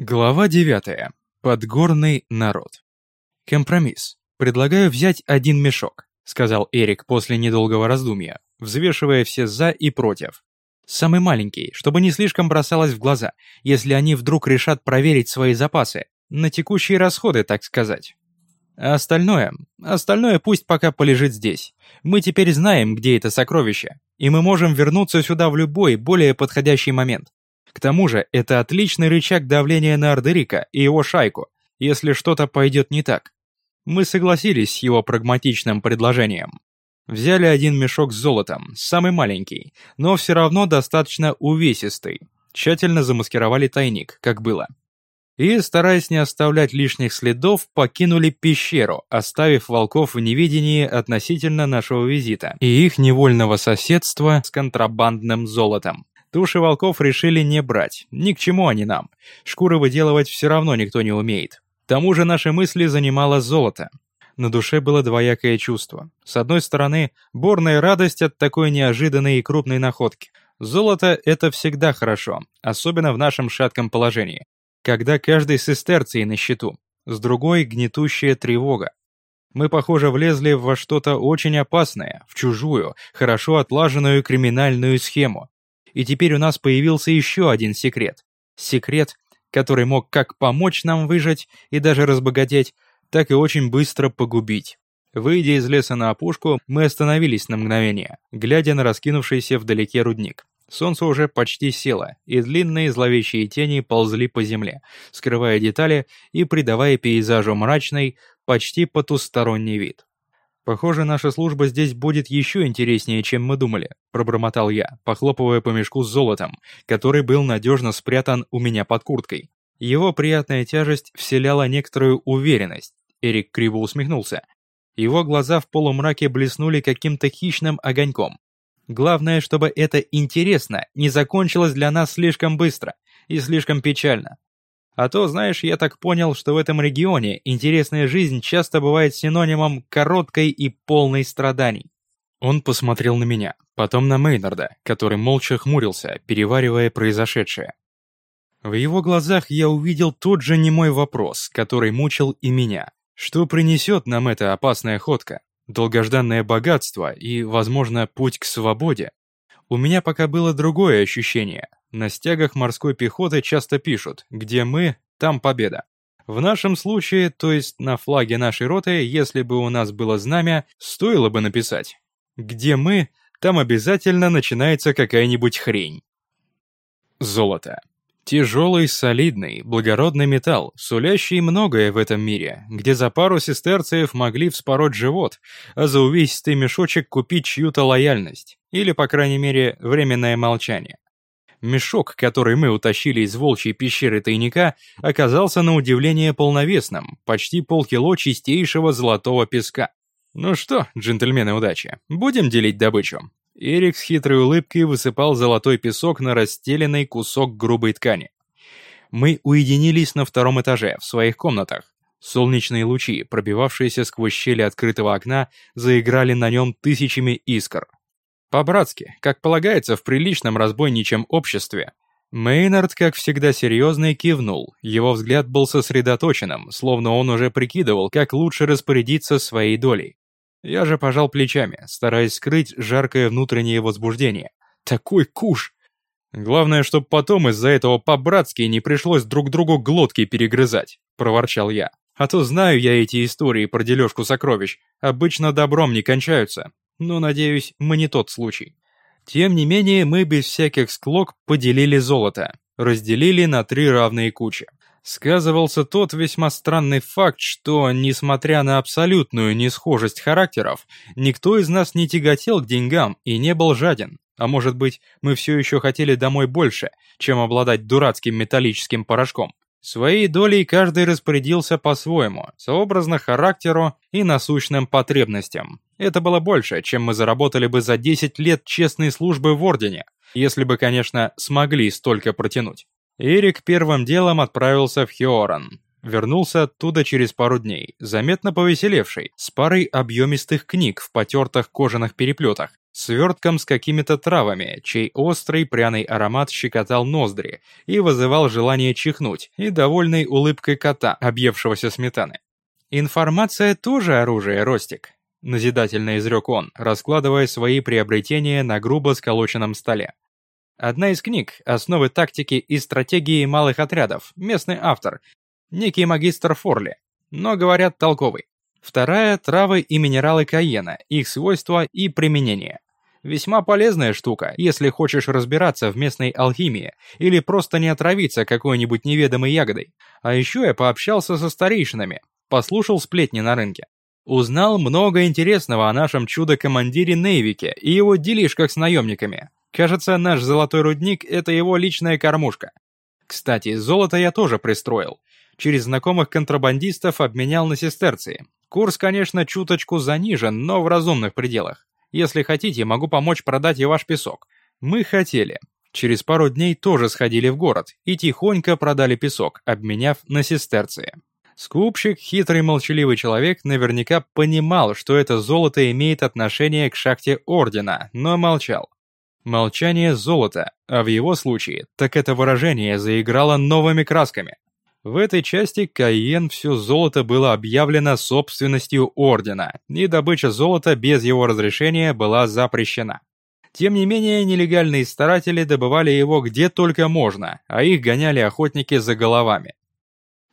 Глава 9. Подгорный народ. Компромисс. Предлагаю взять один мешок, сказал Эрик после недолгого раздумья, взвешивая все за и против. Самый маленький, чтобы не слишком бросалось в глаза, если они вдруг решат проверить свои запасы, на текущие расходы, так сказать. А остальное, остальное пусть пока полежит здесь. Мы теперь знаем, где это сокровище, и мы можем вернуться сюда в любой, более подходящий момент. К тому же, это отличный рычаг давления на Ардерика и его шайку, если что-то пойдет не так. Мы согласились с его прагматичным предложением. Взяли один мешок с золотом, самый маленький, но все равно достаточно увесистый. Тщательно замаскировали тайник, как было. И, стараясь не оставлять лишних следов, покинули пещеру, оставив волков в неведении относительно нашего визита и их невольного соседства с контрабандным золотом. Туши волков решили не брать, ни к чему они нам. Шкуры выделывать все равно никто не умеет. К тому же наши мысли занимало золото. На душе было двоякое чувство. С одной стороны, борная радость от такой неожиданной и крупной находки. Золото — это всегда хорошо, особенно в нашем шатком положении, когда каждый сестерций на счету. С другой — гнетущая тревога. Мы, похоже, влезли во что-то очень опасное, в чужую, хорошо отлаженную криминальную схему. И теперь у нас появился еще один секрет. Секрет, который мог как помочь нам выжить и даже разбогатеть, так и очень быстро погубить. Выйдя из леса на опушку, мы остановились на мгновение, глядя на раскинувшийся вдалеке рудник. Солнце уже почти село, и длинные зловещие тени ползли по земле, скрывая детали и придавая пейзажу мрачный, почти потусторонний вид. «Похоже, наша служба здесь будет еще интереснее, чем мы думали», – пробормотал я, похлопывая по мешку с золотом, который был надежно спрятан у меня под курткой. Его приятная тяжесть вселяла некоторую уверенность. Эрик криво усмехнулся. Его глаза в полумраке блеснули каким-то хищным огоньком. Главное, чтобы это интересно не закончилось для нас слишком быстро и слишком печально. А то, знаешь, я так понял, что в этом регионе интересная жизнь часто бывает синонимом короткой и полной страданий. Он посмотрел на меня, потом на Мейнарда, который молча хмурился, переваривая произошедшее. В его глазах я увидел тот же немой вопрос, который мучил и меня. Что принесет нам эта опасная ходка? Долгожданное богатство и, возможно, путь к свободе? У меня пока было другое ощущение. На стягах морской пехоты часто пишут «Где мы, там победа». В нашем случае, то есть на флаге нашей роты, если бы у нас было знамя, стоило бы написать «Где мы, там обязательно начинается какая-нибудь хрень». Золото. Тяжелый, солидный, благородный металл, сулящий многое в этом мире, где за пару сестерцев могли вспороть живот, а за увесистый мешочек купить чью-то лояльность, или, по крайней мере, временное молчание. Мешок, который мы утащили из волчьей пещеры тайника, оказался на удивление полновесным, почти полкило чистейшего золотого песка. Ну что, джентльмены удачи, будем делить добычу. Эрик с хитрой улыбкой высыпал золотой песок на расстеленный кусок грубой ткани. Мы уединились на втором этаже, в своих комнатах. Солнечные лучи, пробивавшиеся сквозь щели открытого окна, заиграли на нем тысячами искр. По-братски, как полагается в приличном разбойничьем обществе. Мейнард, как всегда серьезный, кивнул. Его взгляд был сосредоточенным, словно он уже прикидывал, как лучше распорядиться своей долей. Я же пожал плечами, стараясь скрыть жаркое внутреннее возбуждение. Такой куш! Главное, чтобы потом из-за этого по-братски не пришлось друг другу глотки перегрызать, проворчал я. А то знаю я эти истории про дележку сокровищ. Обычно добром не кончаются но, надеюсь, мы не тот случай. Тем не менее, мы без всяких склок поделили золото, разделили на три равные кучи. Сказывался тот весьма странный факт, что, несмотря на абсолютную несхожесть характеров, никто из нас не тяготел к деньгам и не был жаден. А может быть, мы все еще хотели домой больше, чем обладать дурацким металлическим порошком. Своей долей каждый распорядился по-своему, сообразно характеру и насущным потребностям. Это было больше, чем мы заработали бы за 10 лет честной службы в Ордене, если бы, конечно, смогли столько протянуть. Эрик первым делом отправился в Хиоран. Вернулся оттуда через пару дней, заметно повеселевший, с парой объемистых книг в потертых кожаных переплетах, свертком с какими-то травами, чей острый пряный аромат щекотал ноздри и вызывал желание чихнуть, и довольной улыбкой кота, объевшегося сметаны. «Информация тоже оружие, Ростик», — назидательно изрек он, раскладывая свои приобретения на грубо сколоченном столе. Одна из книг «Основы тактики и стратегии малых отрядов», местный автор, некий магистр Форли, но, говорят, толковый. Вторая – травы и минералы Каена, их свойства и применение. Весьма полезная штука, если хочешь разбираться в местной алхимии или просто не отравиться какой-нибудь неведомой ягодой. А еще я пообщался со старейшинами, послушал сплетни на рынке. Узнал много интересного о нашем чудо-командире Нейвике и его делишках с наемниками. Кажется, наш золотой рудник – это его личная кормушка. Кстати, золото я тоже пристроил. Через знакомых контрабандистов обменял на сестерции. Курс, конечно, чуточку занижен, но в разумных пределах. Если хотите, могу помочь продать и ваш песок. Мы хотели. Через пару дней тоже сходили в город и тихонько продали песок, обменяв на сестерции. Скупщик, хитрый молчаливый человек, наверняка понимал, что это золото имеет отношение к шахте Ордена, но молчал. Молчание золота, а в его случае, так это выражение заиграло новыми красками. В этой части Кайен все золото было объявлено собственностью Ордена, и добыча золота без его разрешения была запрещена. Тем не менее, нелегальные старатели добывали его где только можно, а их гоняли охотники за головами.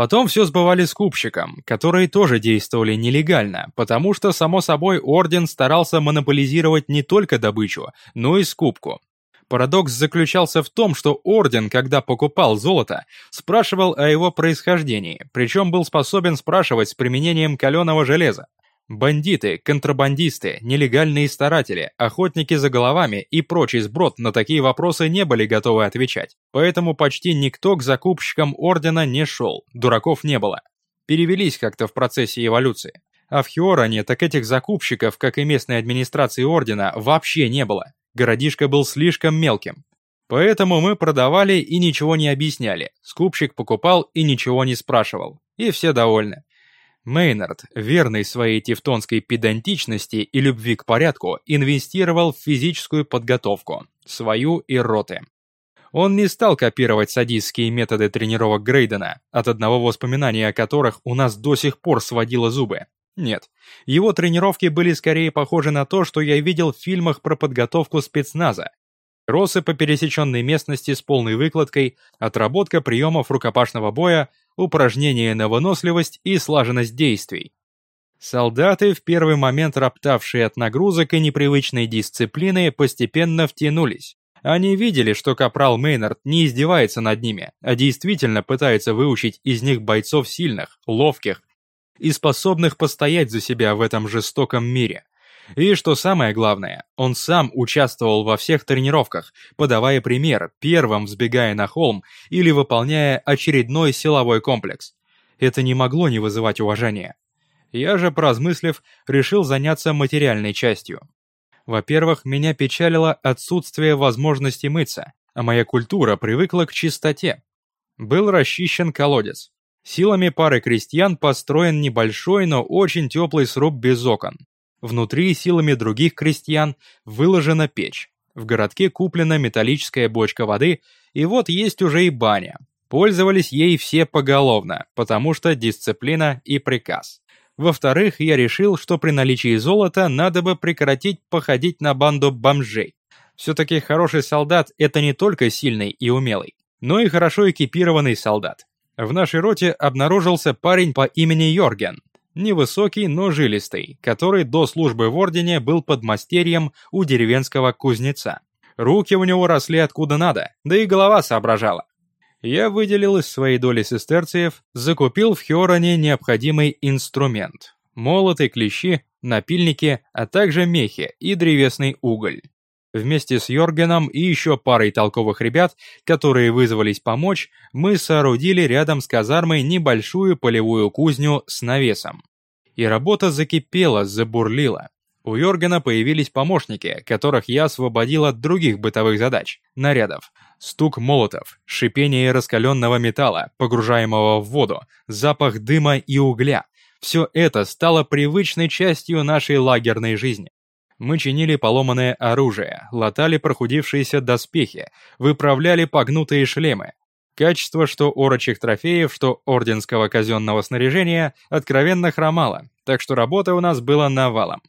Потом все сбывали скупщикам, которые тоже действовали нелегально, потому что, само собой, Орден старался монополизировать не только добычу, но и скупку. Парадокс заключался в том, что Орден, когда покупал золото, спрашивал о его происхождении, причем был способен спрашивать с применением каленого железа. Бандиты, контрабандисты, нелегальные старатели, охотники за головами и прочий сброд на такие вопросы не были готовы отвечать, поэтому почти никто к закупщикам Ордена не шел, дураков не было. Перевелись как-то в процессе эволюции. А в Хиороне так этих закупщиков, как и местной администрации Ордена, вообще не было. Городишко был слишком мелким. Поэтому мы продавали и ничего не объясняли. Скупщик покупал и ничего не спрашивал. И все довольны. Мейнард, верный своей тевтонской педантичности и любви к порядку, инвестировал в физическую подготовку, свою и роты. Он не стал копировать садистские методы тренировок Грейдена, от одного воспоминания о которых у нас до сих пор сводило зубы. Нет, его тренировки были скорее похожи на то, что я видел в фильмах про подготовку спецназа. Кроссы по пересеченной местности с полной выкладкой, отработка приемов рукопашного боя, упражнения на выносливость и слаженность действий. Солдаты, в первый момент роптавшие от нагрузок и непривычной дисциплины, постепенно втянулись. Они видели, что капрал Мейнард не издевается над ними, а действительно пытается выучить из них бойцов сильных, ловких и способных постоять за себя в этом жестоком мире. И что самое главное, он сам участвовал во всех тренировках, подавая пример, первым взбегая на холм или выполняя очередной силовой комплекс. Это не могло не вызывать уважения. Я же, поразмыслив, решил заняться материальной частью. Во-первых, меня печалило отсутствие возможности мыться, а моя культура привыкла к чистоте. Был расчищен колодец. Силами пары крестьян построен небольшой, но очень теплый сруб без окон. Внутри силами других крестьян выложена печь. В городке куплена металлическая бочка воды, и вот есть уже и баня. Пользовались ей все поголовно, потому что дисциплина и приказ. Во-вторых, я решил, что при наличии золота надо бы прекратить походить на банду бомжей. Все-таки хороший солдат – это не только сильный и умелый, но и хорошо экипированный солдат. В нашей роте обнаружился парень по имени Йорген. Невысокий, но жилистый, который до службы в Ордене был подмастерьем у деревенского кузнеца. Руки у него росли откуда надо, да и голова соображала. Я выделил из своей доли сестерциев, закупил в Хероне необходимый инструмент. Молоты, клещи, напильники, а также мехи и древесный уголь. Вместе с Йоргеном и еще парой толковых ребят, которые вызвались помочь, мы соорудили рядом с казармой небольшую полевую кузню с навесом. И работа закипела, забурлила. У Йоргена появились помощники, которых я освободил от других бытовых задач, нарядов. Стук молотов, шипение раскаленного металла, погружаемого в воду, запах дыма и угля. Все это стало привычной частью нашей лагерной жизни. Мы чинили поломанное оружие, латали прохудившиеся доспехи, выправляли погнутые шлемы. Качество что орочих трофеев, что орденского казенного снаряжения откровенно хромало, так что работы у нас было навалом.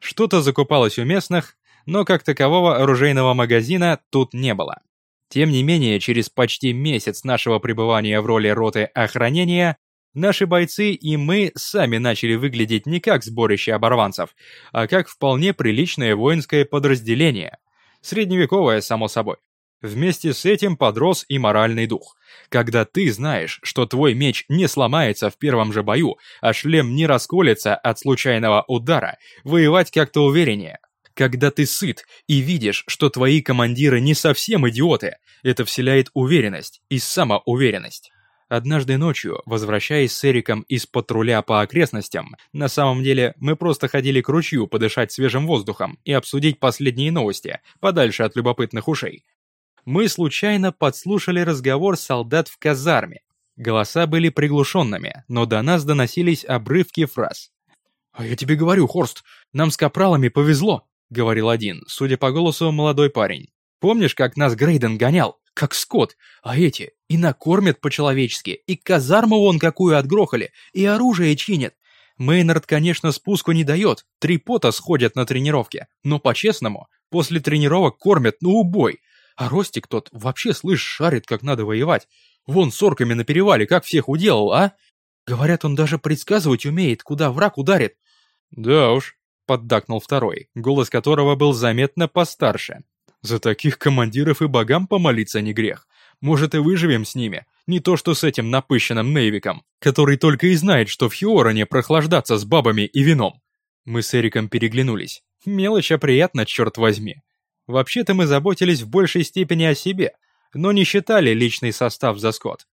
Что-то закупалось у местных, но как такового оружейного магазина тут не было. Тем не менее, через почти месяц нашего пребывания в роли роты охранения Наши бойцы и мы сами начали выглядеть не как сборище оборванцев, а как вполне приличное воинское подразделение. Средневековое, само собой. Вместе с этим подрос и моральный дух. Когда ты знаешь, что твой меч не сломается в первом же бою, а шлем не расколется от случайного удара, воевать как-то увереннее. Когда ты сыт и видишь, что твои командиры не совсем идиоты, это вселяет уверенность и самоуверенность. Однажды ночью, возвращаясь с Эриком из патруля по окрестностям, на самом деле мы просто ходили к ручью подышать свежим воздухом и обсудить последние новости, подальше от любопытных ушей. Мы случайно подслушали разговор солдат в казарме. Голоса были приглушенными, но до нас доносились обрывки фраз. «А я тебе говорю, Хорст, нам с капралами повезло», — говорил один, судя по голосу, молодой парень. «Помнишь, как нас Грейден гонял? Как скот, а эти и накормят по-человечески, и казарму вон какую отгрохали, и оружие чинят. Мейнард, конечно, спуску не дает, три пота сходят на тренировке, но по-честному, после тренировок кормят на убой. А Ростик тот вообще, слышь, шарит, как надо воевать. Вон с орками на перевале как всех уделал, а? Говорят, он даже предсказывать умеет, куда враг ударит. Да уж, поддакнул второй, голос которого был заметно постарше. За таких командиров и богам помолиться не грех. Может и выживем с ними, не то что с этим напыщенным Нейвиком, который только и знает, что в Хиороне прохлаждаться с бабами и вином. Мы с Эриком переглянулись. Мелочь, а приятно, черт возьми. Вообще-то мы заботились в большей степени о себе, но не считали личный состав за скот.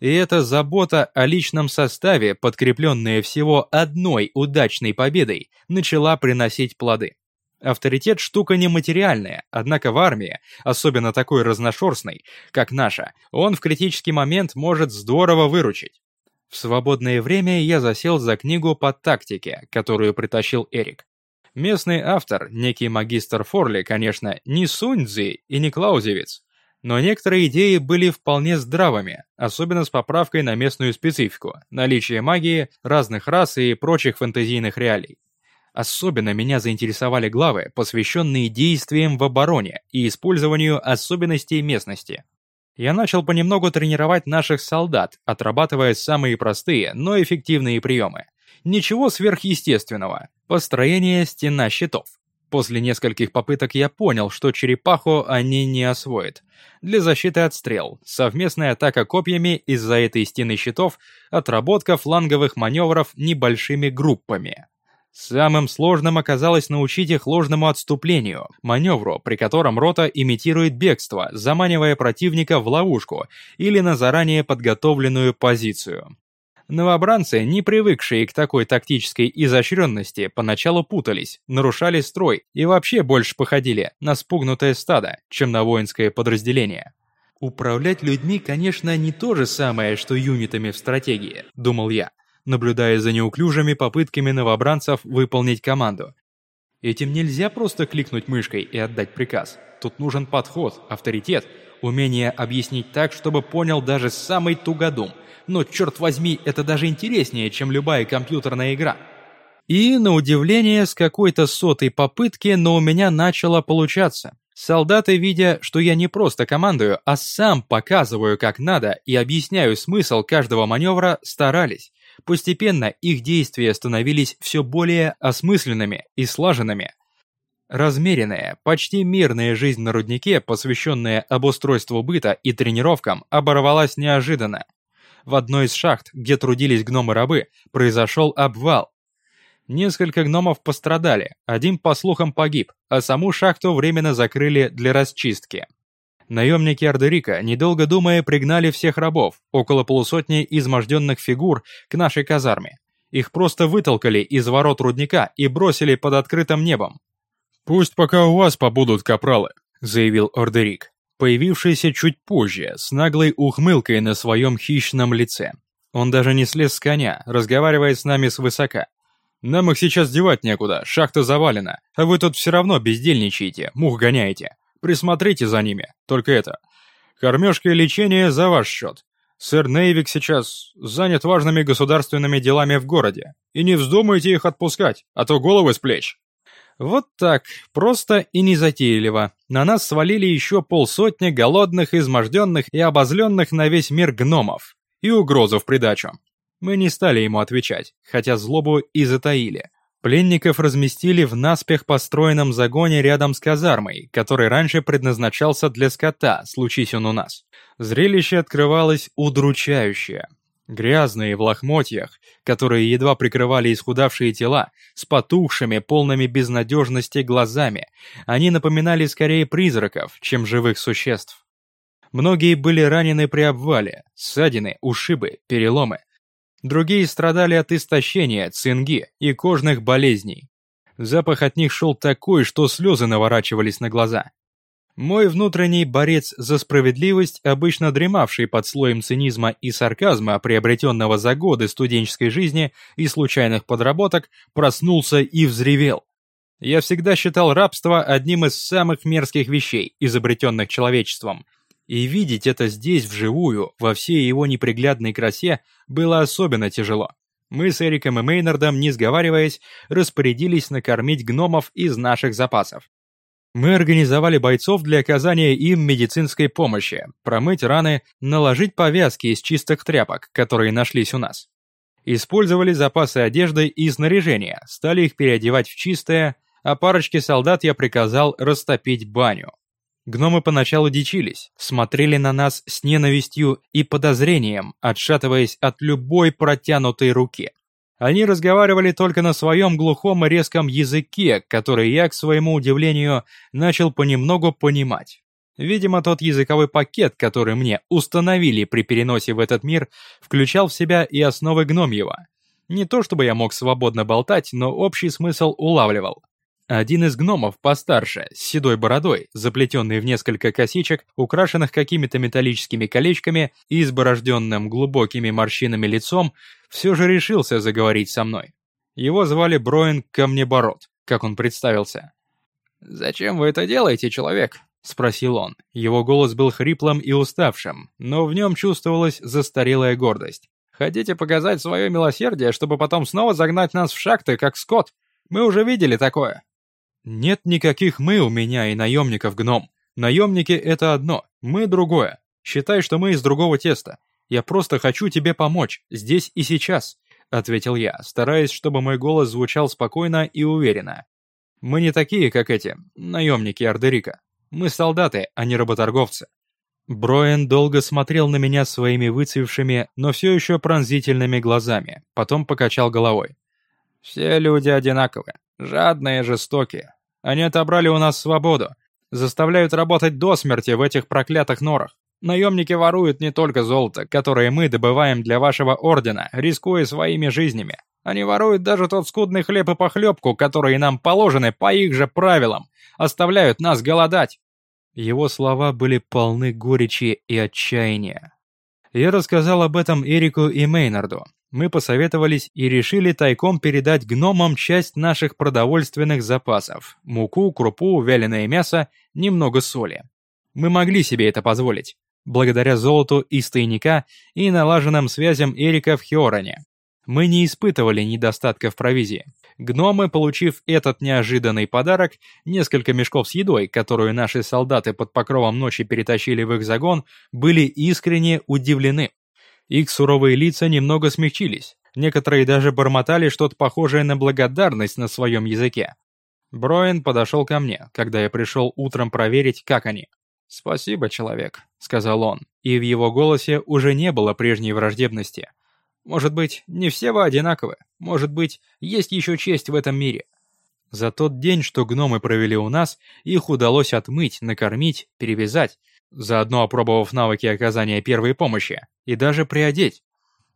И эта забота о личном составе, подкрепленная всего одной удачной победой, начала приносить плоды. Авторитет штука нематериальная, однако в армии, особенно такой разношерстной, как наша, он в критический момент может здорово выручить. В свободное время я засел за книгу по тактике, которую притащил Эрик. Местный автор, некий магистр Форли, конечно, не Суньцзи и не Клаузевиц, но некоторые идеи были вполне здравыми, особенно с поправкой на местную специфику, наличие магии, разных рас и прочих фэнтезийных реалий. Особенно меня заинтересовали главы, посвященные действиям в обороне и использованию особенностей местности. Я начал понемногу тренировать наших солдат, отрабатывая самые простые, но эффективные приемы. Ничего сверхъестественного. Построение стена щитов. После нескольких попыток я понял, что черепаху они не освоят. Для защиты от стрел, совместная атака копьями из-за этой стены щитов, отработка фланговых маневров небольшими группами. Самым сложным оказалось научить их ложному отступлению, маневру, при котором рота имитирует бегство, заманивая противника в ловушку или на заранее подготовленную позицию. Новобранцы, не привыкшие к такой тактической изощренности, поначалу путались, нарушали строй и вообще больше походили на спугнутое стадо, чем на воинское подразделение. «Управлять людьми, конечно, не то же самое, что юнитами в стратегии», — думал я наблюдая за неуклюжими попытками новобранцев выполнить команду. Этим нельзя просто кликнуть мышкой и отдать приказ. Тут нужен подход, авторитет, умение объяснить так, чтобы понял даже самый тугодум. Но, черт возьми, это даже интереснее, чем любая компьютерная игра. И, на удивление, с какой-то сотой попытки, но у меня начало получаться. Солдаты, видя, что я не просто командую, а сам показываю, как надо, и объясняю смысл каждого маневра, старались. Постепенно их действия становились все более осмысленными и слаженными. Размеренная, почти мирная жизнь на руднике, посвященная обустройству быта и тренировкам, оборвалась неожиданно. В одной из шахт, где трудились гномы-рабы, произошел обвал. Несколько гномов пострадали, один, по слухам, погиб, а саму шахту временно закрыли для расчистки. Наемники Ардерика, недолго думая, пригнали всех рабов, около полусотни изможденных фигур, к нашей казарме. Их просто вытолкали из ворот рудника и бросили под открытым небом. «Пусть пока у вас побудут капралы», — заявил Ордерик, появившийся чуть позже, с наглой ухмылкой на своем хищном лице. Он даже не слез с коня, разговаривая с нами свысока. Нам их сейчас девать некуда, шахта завалена, а вы тут все равно бездельничаете, мух гоняете. Присмотрите за ними, только это. Кормежка и лечение за ваш счет. Сэр Нейвик сейчас занят важными государственными делами в городе, и не вздумайте их отпускать, а то головы с плеч». Вот так, просто и незатейливо. На нас свалили еще полсотни голодных, изможденных и обозленных на весь мир гномов. И угрозу в придачу. Мы не стали ему отвечать, хотя злобу и затаили. Пленников разместили в наспех построенном загоне рядом с казармой, который раньше предназначался для скота, случись он у нас. Зрелище открывалось удручающее. Грязные в лохмотьях, которые едва прикрывали исхудавшие тела, с потухшими, полными безнадежности глазами, они напоминали скорее призраков, чем живых существ. Многие были ранены при обвале, ссадины, ушибы, переломы. Другие страдали от истощения, цинги и кожных болезней. Запах от них шел такой, что слезы наворачивались на глаза. Мой внутренний борец за справедливость, обычно дремавший под слоем цинизма и сарказма, приобретенного за годы студенческой жизни и случайных подработок, проснулся и взревел. Я всегда считал рабство одним из самых мерзких вещей, изобретенных человечеством. И видеть это здесь вживую, во всей его неприглядной красе, было особенно тяжело. Мы с Эриком и Мейнардом, не сговариваясь, распорядились накормить гномов из наших запасов. Мы организовали бойцов для оказания им медицинской помощи, промыть раны, наложить повязки из чистых тряпок, которые нашлись у нас. Использовали запасы одежды и снаряжения, стали их переодевать в чистое, а парочке солдат я приказал растопить баню. Гномы поначалу дичились, смотрели на нас с ненавистью и подозрением, отшатываясь от любой протянутой руки. Они разговаривали только на своем глухом и резком языке, который я, к своему удивлению, начал понемногу понимать. Видимо, тот языковой пакет, который мне установили при переносе в этот мир, включал в себя и основы гномьего. Не то чтобы я мог свободно болтать, но общий смысл улавливал. Один из гномов постарше, с седой бородой, заплетенный в несколько косичек, украшенных какими-то металлическими колечками и изборожденным глубокими морщинами лицом, все же решился заговорить со мной. Его звали Броин Камнебород, как он представился. «Зачем вы это делаете, человек?» — спросил он. Его голос был хриплым и уставшим, но в нем чувствовалась застарелая гордость. «Хотите показать свое милосердие, чтобы потом снова загнать нас в шахты, как скот? Мы уже видели такое». «Нет никаких «мы» у меня и наемников гном. Наемники — это одно, мы — другое. Считай, что мы из другого теста. Я просто хочу тебе помочь, здесь и сейчас», — ответил я, стараясь, чтобы мой голос звучал спокойно и уверенно. «Мы не такие, как эти, наемники Ардерика. Мы солдаты, а не работорговцы». Броен долго смотрел на меня своими выцвевшими, но все еще пронзительными глазами, потом покачал головой. «Все люди одинаковы, жадные, жестокие. Они отобрали у нас свободу, заставляют работать до смерти в этих проклятых норах. Наемники воруют не только золото, которое мы добываем для вашего ордена, рискуя своими жизнями. Они воруют даже тот скудный хлеб и похлебку, которые нам положены по их же правилам, оставляют нас голодать». Его слова были полны горечи и отчаяния. Я рассказал об этом Эрику и Мейнарду, мы посоветовались и решили тайком передать гномам часть наших продовольственных запасов – муку, крупу, вяленое мясо, немного соли. Мы могли себе это позволить, благодаря золоту из тайника и налаженным связям Эрика в Хиороне. Мы не испытывали недостатка в провизии. Гномы, получив этот неожиданный подарок, несколько мешков с едой, которую наши солдаты под покровом ночи перетащили в их загон, были искренне удивлены. Их суровые лица немного смягчились, некоторые даже бормотали что-то похожее на благодарность на своем языке. Броин подошел ко мне, когда я пришел утром проверить, как они. «Спасибо, человек», — сказал он, и в его голосе уже не было прежней враждебности. «Может быть, не все вы одинаковы, может быть, есть еще честь в этом мире». За тот день, что гномы провели у нас, их удалось отмыть, накормить, перевязать, заодно опробовав навыки оказания первой помощи, и даже приодеть.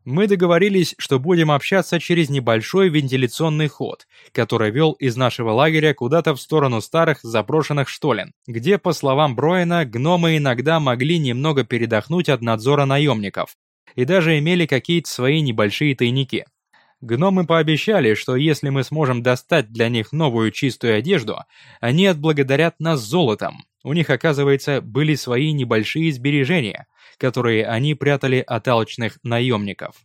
Мы договорились, что будем общаться через небольшой вентиляционный ход, который вел из нашего лагеря куда-то в сторону старых заброшенных штолен, где, по словам Броина, гномы иногда могли немного передохнуть от надзора наемников и даже имели какие-то свои небольшие тайники. Гномы пообещали, что если мы сможем достать для них новую чистую одежду, они отблагодарят нас золотом. У них, оказывается, были свои небольшие сбережения, которые они прятали от алчных наемников.